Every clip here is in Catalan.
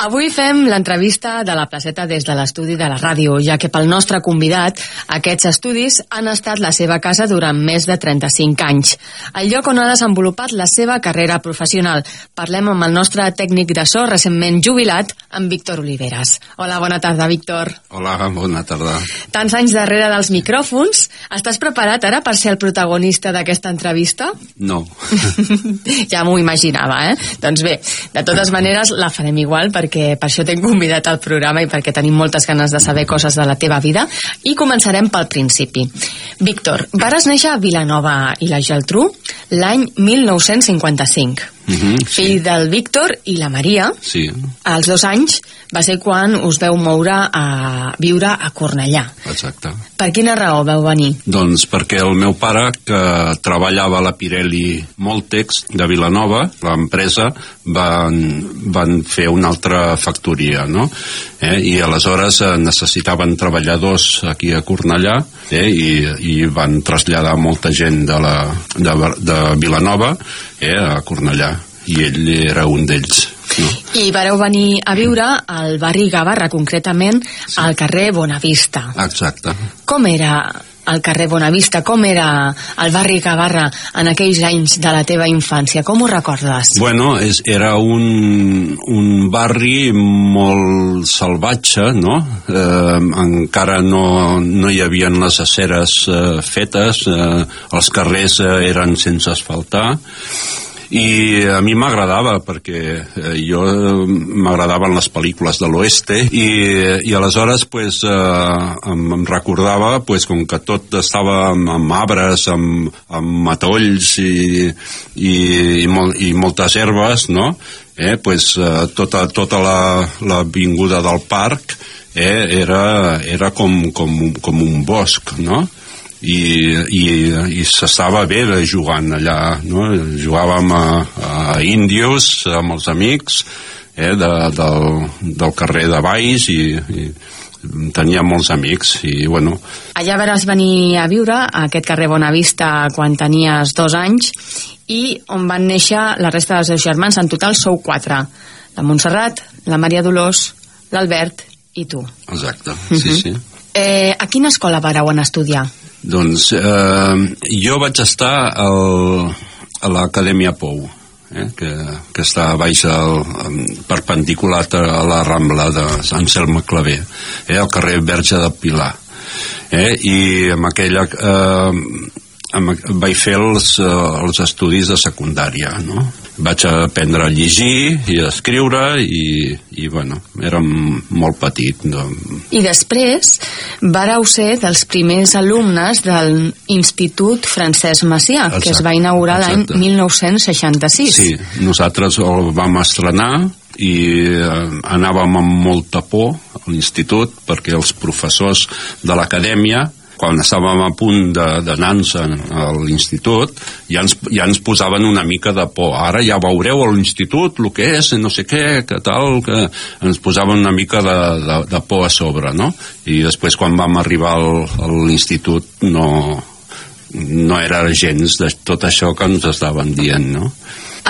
Avui fem l'entrevista de la placeta des de l'estudi de la ràdio, ja que pel nostre convidat aquests estudis han estat la seva casa durant més de 35 anys. El lloc on ha desenvolupat la seva carrera professional. Parlem amb el nostre tècnic de so recentment jubilat, en Víctor Oliveres. Hola, bona tarda, Víctor. Hola, bona tarda. Tants anys darrere dels micròfons, estàs preparat ara per ser el protagonista d'aquesta entrevista? No. ja m'ho imaginava, eh? Doncs bé, de totes maneres la farem igual perquè perquè per això t'he convidat al programa i perquè tenim moltes ganes de saber coses de la teva vida i començarem pel principi. Víctor, vares néixer a Vilanova i la Geltrú l'any 1955. Mm -hmm, fill sí. del Víctor i la Maria. Sí. Als dos anys va ser quan us veu moure a viure a Cornellà. Exacte. Per quina raó veu venir? Doncs perquè el meu pare, que treballava a la Pirelli Moltex de Vilanova, l'empresa, van, van fer una altra factoria, no? Eh? I aleshores eh, necessitaven treballadors aquí a Cornellà eh? I, i van traslladar molta gent de, la, de, de Vilanova eh? a Cornellà i ell era un d'ells. No? I vareu venir a viure al barri Gavarra, concretament sí. al carrer Bonavista. Exacte. Com era al carrer Bonavista, com era el barri Gavarra en aquells anys de la teva infància? Com ho recordes? Bueno, és, era un, un barri molt salvatge, no? Eh, encara no, no hi havia les aceres eh, fetes, eh, els carrers eh, eren sense asfaltar, i a mi m'agradava perquè eh, jo m'agradaven les pel·lícules de l'oeste i, i aleshores pues, eh, em, em recordava pues, com que tot estava amb, amb arbres amb, amb matolls i, i, i, mol, i moltes herbes no? eh, pues, eh, tota, tota la, la del parc eh, era, era com, com, com un bosc no? I, i, i s'estava bé de jugant allà no? jugàvem a, a índios amb els amics eh, de, del, del carrer de Baix i, i tenia molts amics i bueno Allà vas venir a viure a aquest carrer Bonavista quan tenies dos anys i on van néixer la resta dels seus germans en total sou quatre la Montserrat, la Maria Dolors l'Albert i tu exacte, sí, uh -huh. sí eh, a quina escola vareu anar a estudiar? Doncs eh, jo vaig estar al, a l'Acadèmia Pou, eh, que, que està baix al, perpendicular a la Rambla de Sant Selma Clavé, eh, al carrer Verge de Pilar. Eh, I amb aquella... Eh, amb, vaig fer els, eh, els estudis de secundària, no? Vaig aprendre a llegir i a escriure i, i bueno, érem molt petit. No? I després vareu ser dels primers alumnes de l'Institut Francesc Macià, exacte, que es va inaugurar l'any 1966. Sí, nosaltres el vam estrenar i eh, anàvem amb molta por a l'institut perquè els professors de l'acadèmia quan estàvem a punt d'anar-nos a l'institut ja ens, ja ens posaven una mica de por ara ja veureu a l'institut el que és no sé què, que tal que ens posaven una mica de, de, de por a sobre no? i després quan vam arribar al, a l'institut no, no era gens de tot això que ens estaven dient no?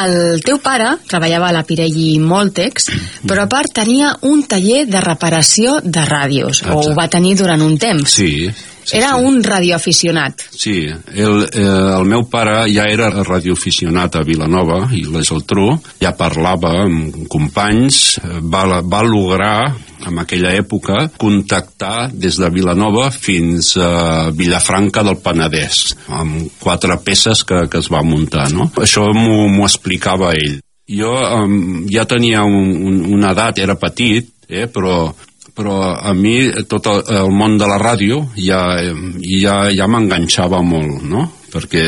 El teu pare treballava a la Pirelli Moltex, però a part tenia un taller de reparació de ràdios, Exacte. o ho va tenir durant un temps. Sí, Sí, era sí. un radioaficionat. Sí, el, eh, el meu pare ja era radioaficionat a Vilanova i la Geltrú, ja parlava amb companys, va, va lograr en aquella època contactar des de Vilanova fins a Villafranca del Penedès amb quatre peces que, que es va muntar no? això m'ho explicava ell jo um, ja tenia un, un, una edat, era petit eh, però però a mi tot el, el món de la ràdio ja, ja, ja m'enganxava molt, no? Perquè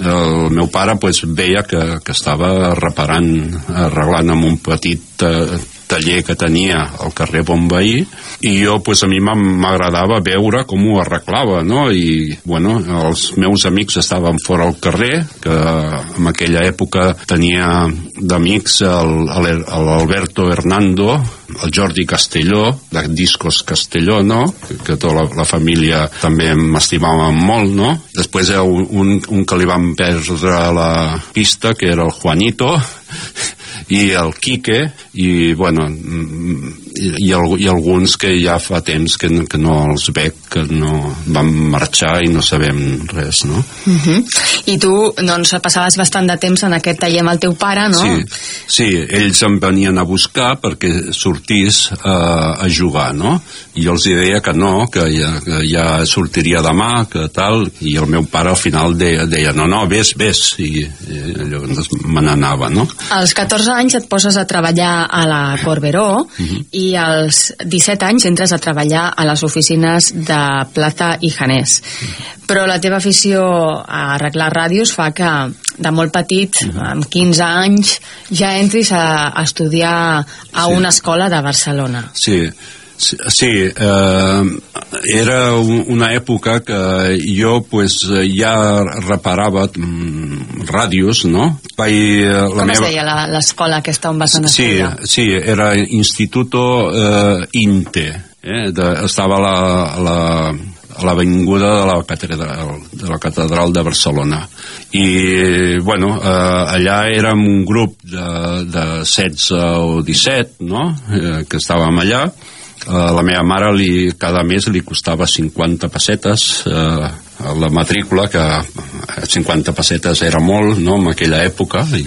el meu pare pues, veia que, que estava reparant, arreglant amb un petit eh, taller que tenia al carrer Bonveí i jo, pues, a mi m'agradava veure com ho arreglava, no? I, bueno, els meus amics estaven fora al carrer, que en aquella època tenia d'amics l'Alberto Hernando, el Jordi Castelló, de Discos Castelló, no? Que, tota la, la família també m'estimava molt, no? Després hi ha un, un que li van perdre la pista, que era el Juanito, i el Quique i bueno i, i, i alguns que ja fa temps que, que no els veig que no van marxar i no sabem res no? Uh -huh. i tu doncs passaves bastant de temps en aquest taller amb el teu pare no? Sí, sí ells em venien a buscar perquè sortís uh, a jugar no? i jo els deia que no que ja, que ja sortiria demà que tal, i el meu pare al final deia, deia no, no, vés, vés i, i llavors me n'anava no? als 14 anys et poses a treballar a la Corberó uh -huh. i als 17 anys entres a treballar a les oficines de Plata i Janés. Però la teva afició a arreglar ràdios fa que de molt petit, -huh. amb 15 anys, ja entris a, a estudiar a sí. una escola de Barcelona. Sí, Sí, eh, era una època que jo pues, ja reparava mm, ràdios, no? Vaig, eh, la Com meva... es deia l'escola aquesta on vas anar sí, a Sí, era Instituto eh, INTE. Eh? De, estava la, la, l'avinguda de la catedral de la catedral de Barcelona i bueno eh, allà érem un grup de, de 16 o 17 no? eh, que estàvem allà a la meva mare li, cada mes li costava 50 pessetes eh, la matrícula que 50 pessetes era molt no, en aquella època i,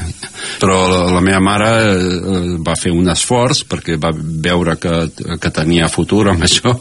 però la, la meva mare eh, va fer un esforç perquè va veure que, que tenia futur amb això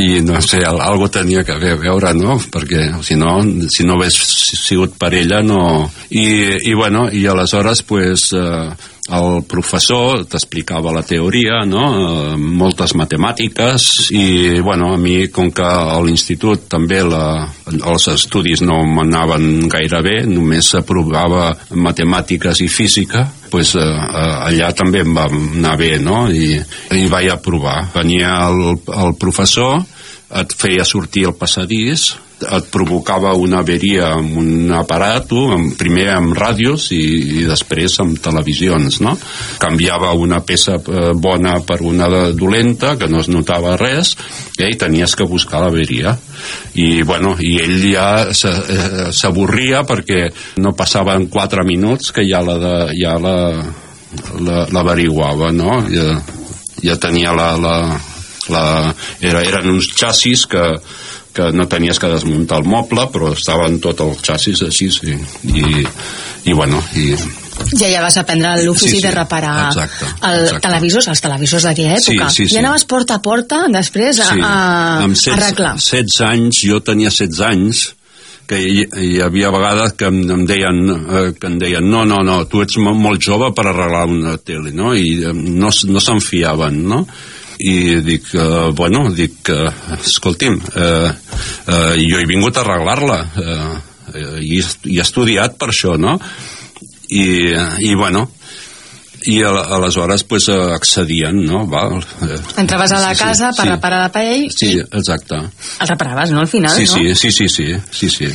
i no sé, algo tenia que veure no? perquè si no, si no hagués sigut per ella no... I, i bueno, i aleshores pues, eh, el professor t'explicava la teoria, no? Eh, moltes matemàtiques i, bueno, a mi, com que a l'institut també la, els estudis no m'anaven gaire bé, només s'aprovava matemàtiques i física, pues, eh, eh, allà també em va anar bé, no? I, i vaig aprovar. Venia el, el professor, et feia sortir el passadís, et provocava una averia amb un aparat, primer amb ràdios i, i després amb televisions, no? Canviava una peça eh, bona per una dolenta, que no es notava res, eh, i tenies que buscar l'averia. I, bueno, i ell ja eh, s'avorria perquè no passaven 4 minuts que ja la, de, ja la, l'averiguava, la, no? Ja, ja tenia la, la, la, era, eren uns xassis que que no tenies que desmuntar el moble però estaven tot el xassis així i, i, i bueno i, ja ja vas aprendre l'ofici sí, sí, de reparar exacte, el exacte. televisors, els televisors d'aquella època. Sí, sí, sí. I anaves porta a porta després a, sí. a, Amb 16, a arreglar. 16 anys, jo tenia 16 anys, que hi, hi havia vegades que em, em deien eh, que em deien no, no, no, tu ets molt jove per arreglar una tele, no? I eh, no, no se'n fiaven, no? I dic, uh, bueno, dic, uh, escolti'm, uh, uh, jo he vingut a arreglar-la uh, i, i he estudiat per això, no? I, i bueno, i aleshores pues, accedien no? Val. entraves a la casa sí, per sí. reparar l'aparell sí, exacte el reparaves, no, al final, sí, no? Sí, sí, sí, sí, sí, sí.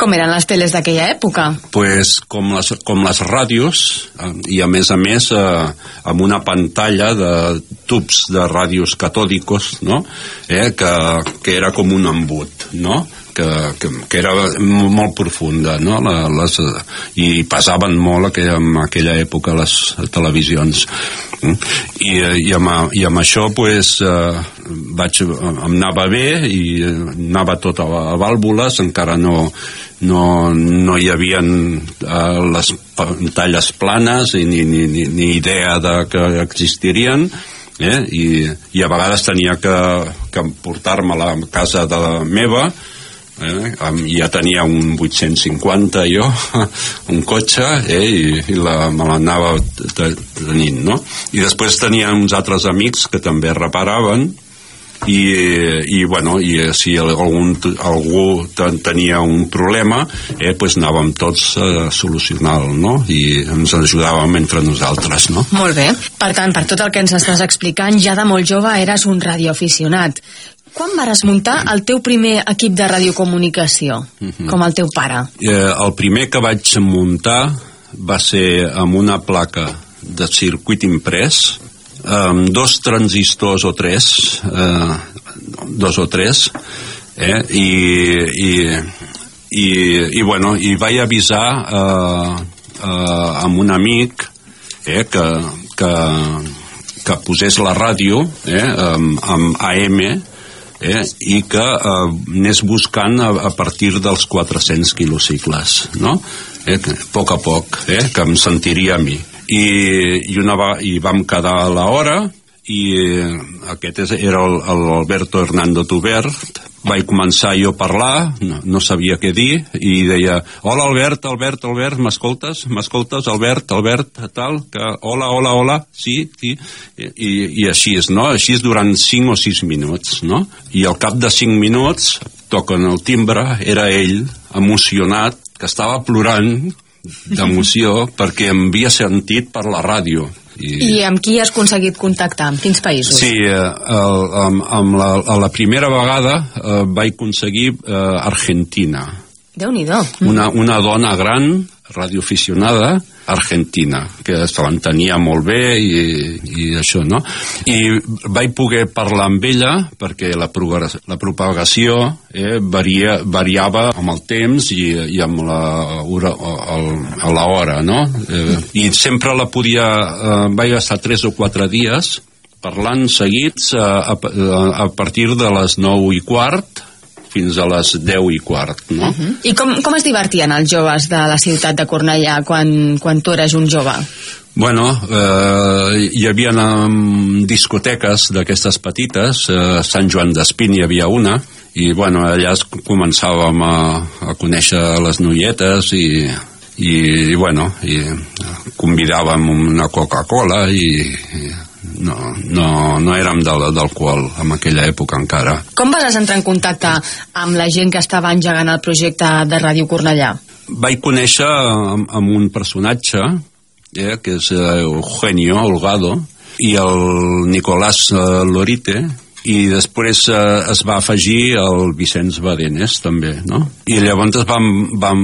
Com eren les teles d'aquella època? Pues com les, com les ràdios eh, i a més a més eh, amb una pantalla de tubs de ràdios catòdicos no? eh, que, que era com un embut no? Que, que, que era molt profunda no? La, les, i pesaven molt aquella, en aquella època les televisions i, i, amb, i amb això pues, eh, vaig, em anava bé i anava tot a, a vàlvules encara no, no, no hi havia eh, les pantalles planes i ni, ni, ni, ni idea de que existirien eh? I, i a vegades tenia que, que portar-me a la casa de la meva eh? ja tenia un 850 jo un cotxe eh? I, i la, me l'anava tenint no? i després tenia uns altres amics que també reparaven i, i bueno i eh, si algun, algú tenia un problema eh, pues anàvem tots a solucionar-lo no? i ens ajudàvem entre nosaltres no? Molt bé, per tant per tot el que ens estàs explicant ja de molt jove eres un radioaficionat quan vares muntar el teu primer equip de radiocomunicació, uh mhm. -huh. com el teu pare? Eh, el primer que vaig muntar va ser amb una placa de circuit imprès, amb dos transistors o tres, eh, dos o tres, eh, i, i, i, i, bueno, i vaig avisar eh, eh, amb un amic eh, que, que, que posés la ràdio eh, amb, amb AM eh, i que eh, anés buscant a, a partir dels 400 quilocicles, no? Eh, a poc a poc, eh, que em sentiria a mi. I, i, una va, i vam quedar a l'hora i eh, aquest és, era l'Alberto Hernando Tubert vaig començar jo a parlar, no, no sabia què dir, i deia, hola Albert, Albert, Albert, m'escoltes? M'escoltes, Albert, Albert, tal, que hola, hola, hola, sí, sí, i, i així és, no? Així és durant 5 o 6 minuts, no? I al cap de 5 minuts toquen el timbre, era ell, emocionat, que estava plorant d'emoció perquè em havia sentit per la ràdio i, I amb qui has aconseguit contactar? Amb quins països? Sí, eh, el, amb, amb la, la primera vegada eh, vaig aconseguir eh, Argentina. Déu-n'hi-do. Una, una dona gran, radioaficionada, argentina, que se l'entenia molt bé i, i això, no? I vaig poder parlar amb ella perquè la, la propagació eh, varia, variava amb el temps i, i amb la, hora, el, a l'hora, no? Eh, I sempre la podia... Eh, vaig estar tres o quatre dies parlant seguits a, a, a partir de les 9 i quart fins a les 10 i quart, no? Uh -huh. I com, com es divertien els joves de la ciutat de Cornellà quan, quan tu eres un jove? Bueno, eh, hi havia um, discoteques d'aquestes petites, eh, Sant Joan d'Espí hi havia una, i bueno, allà començàvem a, a conèixer les noietes i, i, i bueno, i convidàvem una Coca-Cola i, i no, no, no érem d'alcohol en aquella època encara. Com vas entrar en contacte amb la gent que estava engegant el projecte de Ràdio Cornellà? Vaig conèixer amb, amb un personatge eh, que és eh, Eugenio Holgado i el Nicolás eh, Lorite i després eh, es va afegir el Vicenç Badenes també, no? I llavors vam, vam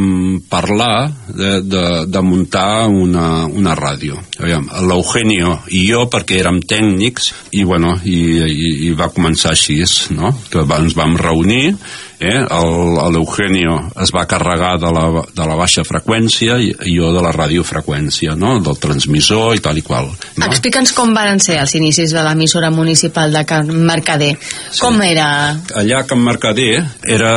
parlar de, de, de muntar una, una ràdio. L'Eugenio i jo, perquè érem tècnics, i bueno, i, i, i va començar així, no? Que ens vam reunir eh? l'Eugenio es va carregar de la, de la baixa freqüència i jo de la radiofreqüència, no? del transmissor i tal i qual. No? Explica'ns com van ser els inicis de l'emissora municipal de Can Mercader. Sí. Com era? Allà a Can Mercader era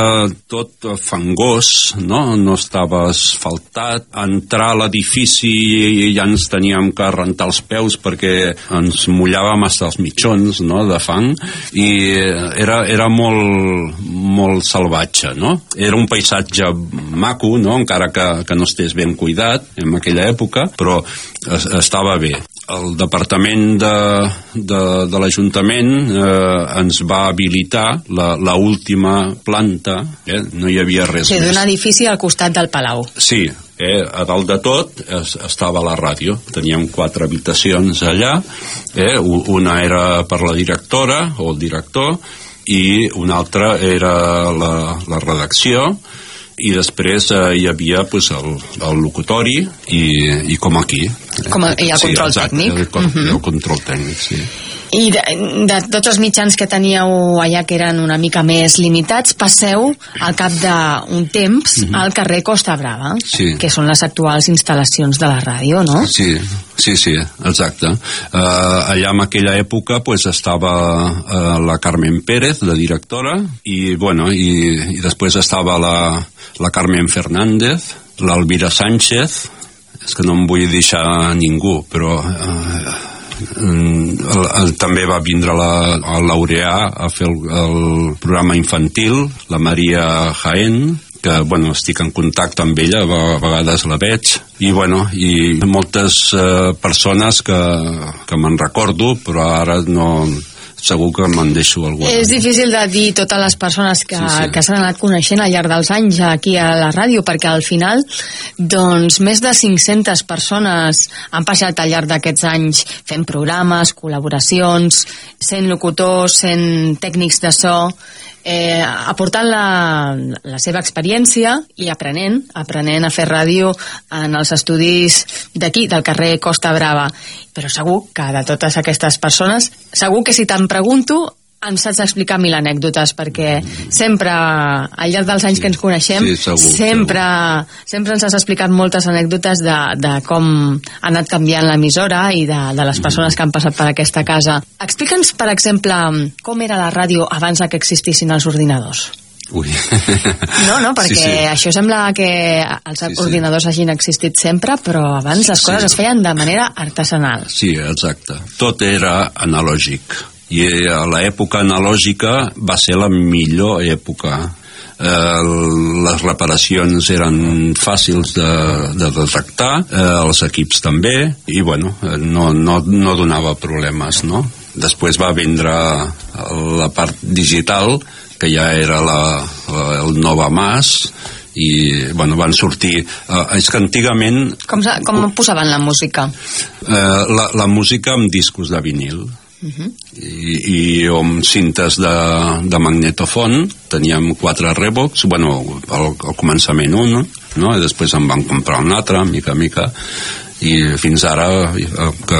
tot fangós, no? no estava asfaltat. Entrar a l'edifici ja ens teníem que rentar els peus perquè ens mullàvem fins als mitjons no? de fang i era, era molt, molt salvatge, no? Era un paisatge maco, no? encara que, que no estés ben cuidat en aquella època, però es, estava bé. El departament de, de, de l'Ajuntament eh, ens va habilitar la, la última planta, eh? no hi havia res sí, més. d'un edifici al costat del Palau. Sí, eh, a dalt de tot es, estava la ràdio. Teníem quatre habitacions allà, eh, una era per la directora o el director, i una altra era la, la redacció i després eh, hi havia pues, el, el locutori i, i com aquí. Com a, i el sí, control exacte, tècnic. El, uh -huh. el control tècnic, sí. I de, de tots els mitjans que teníeu allà que eren una mica més limitats, passeu al cap d'un temps uh mhm. -huh. al carrer Costa Brava, sí. que són les actuals instal·lacions de la ràdio, no? Sí, sí, sí, exacte. Uh, allà en aquella època pues, estava uh, la Carmen Pérez, la directora, i, bueno, i, i després estava la, la Carmen Fernández, l'Alvira Sánchez, és que no em vull deixar ningú, però Mm, el, també va vindre la, a Laureà a fer el, el programa infantil, la Maria Jaén, que bueno, estic en contacte amb ella, a vegades la veig, i, bueno, i moltes eh, persones que, que me'n recordo, però ara no, segur que me'n deixo algú. És difícil de dir totes les persones que, sí, sí. que s'han anat coneixent al llarg dels anys aquí a la ràdio, perquè al final doncs més de 500 persones han passat al llarg d'aquests anys fent programes, col·laboracions, sent locutors, sent tècnics de so, eh, aportant la, la seva experiència i aprenent, aprenent a fer ràdio en els estudis d'aquí, del carrer Costa Brava. Però segur que de totes aquestes persones, segur que si te'n pregunto, ens saps explicar mil anècdotes perquè sempre, al llarg dels anys sí. que ens coneixem, Sí, segur, sempre, sempre ens has explicat moltes anècdotes de, de com ha anat canviant l'emissora i de, de les persones que han passat per aquesta casa. Explica'ns, per exemple, com era la ràdio abans que existissin els ordinadors. Ui. No, no, perquè Sí, sí. això sembla que els Sí, sí. ordinadors hagin existit sempre, però abans les coses Sí. es feien de manera artesanal. Sí, exacte. Tot era analògic. I a l'època analògica va ser la millor època. Eh, les reparacions eren fàcils de, de detectar, eh, els equips també, i bueno, eh, no, no, no donava problemes, no? Després va vindre la part digital, que ja era la, la, el Nova Mas, i bueno, van sortir... Eh, és que antigament Com, com posaven la música? eh, la, la música amb discos de vinil i, i amb cintes de, de magnetofon teníem quatre Revox bueno, al, al començament un no? i després en van comprar un altre mica a mica i fins ara eh, que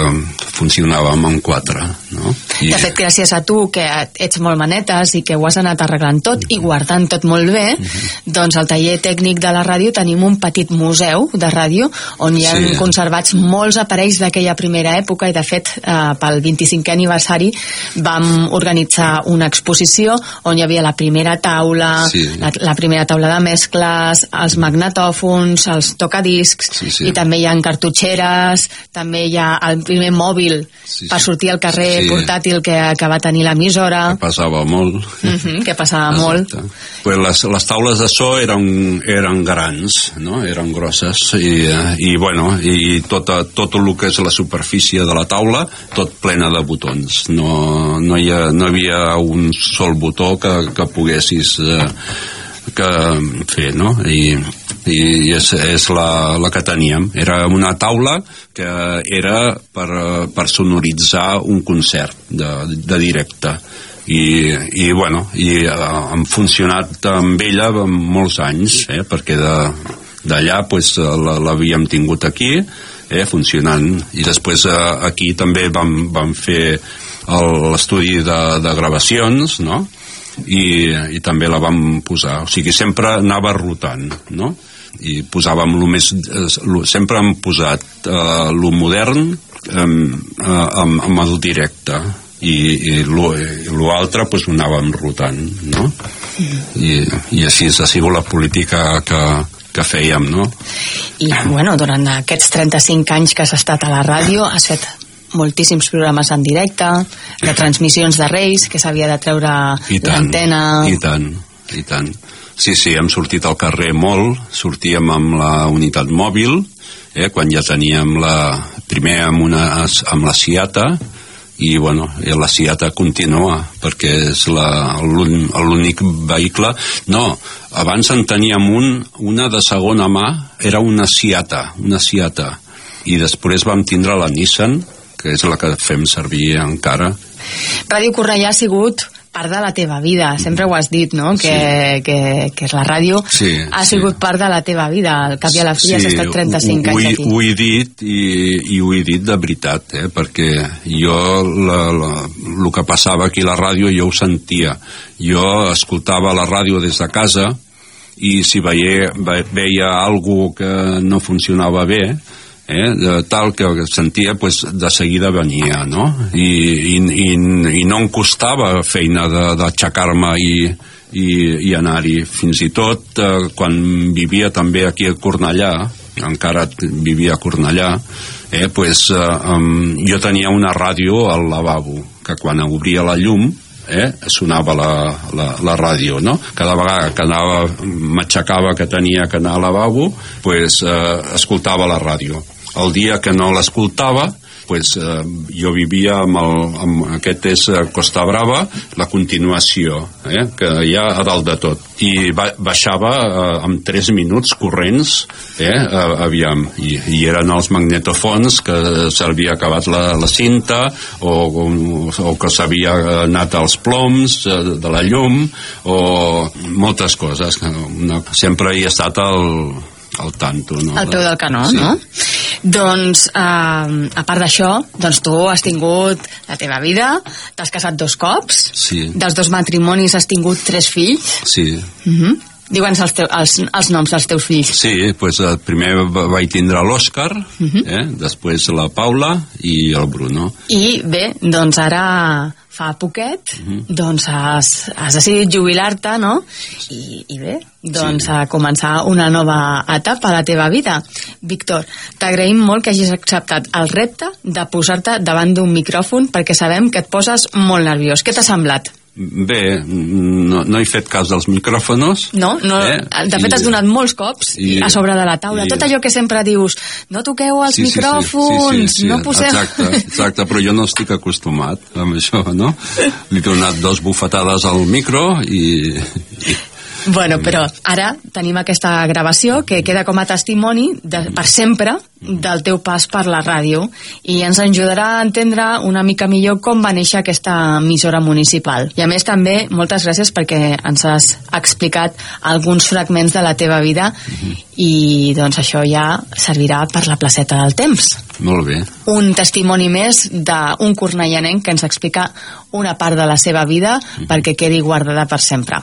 funcionàvem amb quatre no? I, De fet, gràcies a tu, que ets molt manetes i que ho has anat arreglant tot i guardant tot molt bé, Mhm. doncs al taller tècnic de la ràdio tenim un petit museu de ràdio on hi ha Sí. conservats molts aparells d'aquella primera època i, de fet, eh, pel 25è aniversari vam organitzar una exposició on hi havia la primera taula, Sí. la, la primera taula de mescles, els magnetòfons, els tocadiscs, Sí, sí. i també hi ha cartutxeres, també hi ha el primer mòbil Sí, per sí. sortir al carrer Sí. portàtil que, que va tenir l'emissora, que passava molt mhm, que passava molt. Exacte. Pues les, les taules de so eren, eren grans, no? eren grosses i, eh, i, bueno, i tota, tot el que és la superfície de la taula tot plena de botons no, no, hi ha, no hi havia un sol botó que, que poguessis eh, que fer no? i, i és, és la, la que teníem. Era una taula que era per, per sonoritzar un concert de, de directe. I, i bueno i eh, hem funcionat amb ella molts anys eh, perquè de d'allà pues, la- l'havíem tingut aquí eh, funcionant. I després eh, aquí també vam, vam fer l'estudi de, de gravacions no? I, i també la vam posar o sigui, sempre anava rotant no? i posàvem lo més eh, lo, sempre hem posat eh, lo modern eh, amb, amb el directe i, i lo, i lo altre pues, ho anàvem rotant no? I, i així ha sigut la política que, que fèiem no? I, bueno, durant aquests 35 anys que has estat a la ràdio, has fet moltíssims programes en directe, de transmissions de Reis, que s'havia de treure l'antena... i tant, i tant. Sí, sí, hem sortit al carrer molt, sortíem amb la unitat mòbil, eh, quan ja teníem la, primer amb, una, amb la Ciata, i bueno, i la Ciata continua, perquè és l'únic vehicle... No, abans en teníem un, una de segona mà, era una Ciata, una Ciata, i després vam tindre la Nissan, que és la que fem servir encara, Ràdio Cornellà ha sigut part de la teva vida, sempre ho has dit, no? Que, que, que és la ràdio Sí, ha sí. sigut part de la teva vida, al cap i a la fi has estat 35 ho, anys aquí. Ho he dit i, i ho he dit de veritat, eh? perquè jo la, la, el que passava aquí a la ràdio jo ho sentia. Jo escoltava la ràdio des de casa i si veia, ve, veia algú que no funcionava bé, eh, de tal que sentia pues, de seguida venia no? I, i, i, i no em costava feina d'aixecar-me i, i, i anar-hi fins i tot eh, quan vivia també aquí a Cornellà encara vivia a Cornellà eh, pues, eh, um, jo tenia una ràdio al lavabo que quan obria la llum eh, sonava la, la, la ràdio, no? Cada vegada que anava, m'aixecava que tenia que anar al lavabo, pues, eh, escoltava la ràdio. El dia que no l'escoltava, pues, eh, jo vivia amb, el, amb aquest és eh, Costa Brava, la continuació, eh, que hi ha a dalt de tot. I ba baixava eh, amb 3 minuts corrents, eh, eh, aviam, i, i eren els magnetofons que s'havia acabat la, la cinta o, o, o que s'havia anat als ploms eh, de la llum o moltes coses. Una, sempre he estat al, al tanto. No? Al peu del canó, sí. no? Doncs, eh, a part d'això, doncs tu has tingut la teva vida, t'has casat dos cops, Sí. dels dos matrimonis has tingut tres fills, Sí, uh -huh. Digue'ns els, els, els noms dels teus fills. sí, pues, el primer va- vaig tindre l'Òscar, eh? després la Paula i el Bruno. I bé, doncs ara fa poquet, doncs has, has decidit jubilar-te, no? I, I bé, doncs Sí. a començar una nova etapa a la teva vida. Víctor, t'agraïm molt que hagis acceptat el repte de posar-te davant d'un micròfon perquè sabem que et poses molt nerviós. Què t'ha semblat? Bé, no, no he fet cas dels micròfonos. No, no Eh? de fet I- has donat molts cops i- a sobre de la taula. i- Tot allò que sempre dius, no toqueu els Sí, sí, sí, micròfons, sí, sí, sí, no poseu... Exacte, exacte, però jo no estic acostumat amb això, no? Li he donat dos bufetades al micro i... i Bueno, però ara tenim aquesta gravació que queda com a testimoni de, per sempre del teu pas per la ràdio i ens ajudarà a entendre una mica millor com va néixer aquesta emissora municipal. I a més també moltes gràcies perquè ens has explicat alguns fragments de la teva vida i doncs això ja servirà per la placeta del temps Molt bé. un testimoni més d'un cornellanenc que ens explica una part de la seva vida perquè quedi guardada per sempre.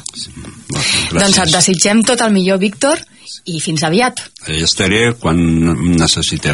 Gràcies. Doncs et desitgem tot el millor, Víctor, i fins aviat. Estaré quan necessiteu.